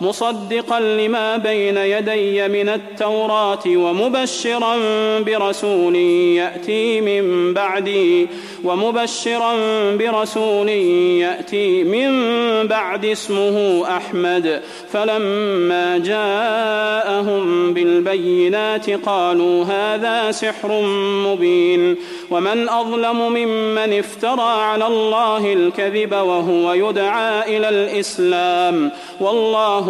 مصدقا لما بين يدي من التوراة ومبشرا برسول يأتي من بعدي ومبشرا برسول يأتي من بعد اسمه أحمد. فلما جاءهم بالبينات قالوا هذا سحر مبين. ومن أظلم ممن افترى على الله الكذب وهو يدعى إلى الإسلام. والله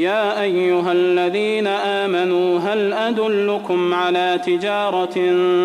يا أيها الذين آمنوا هل أدلكم على تجارة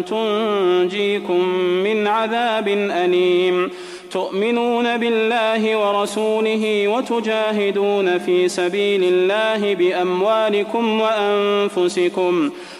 تنجيكم من عذاب أليم؟ تؤمنون بالله ورسوله وتجاهدون في سبيل الله بأموالكم وأنفسكم.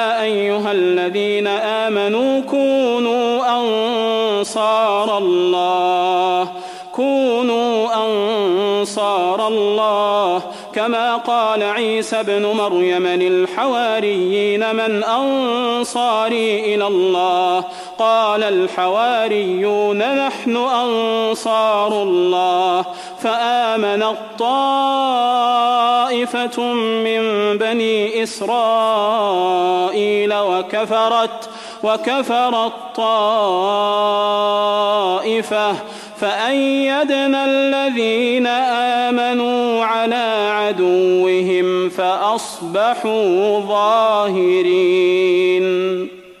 أيها الذين آمنوا كونوا أنصار الله كونوا أنصار الله. كما قال عيسى ابن مريم للحواريين من أنصاري إلى الله؟ قال الحواريون نحن أنصار الله. فآمن الطائفة من بني إسرائيل وكفرت وكفر الطائفة فأيدنا الذين آمنوا على عدوهم فأصبحوا ظاهرين.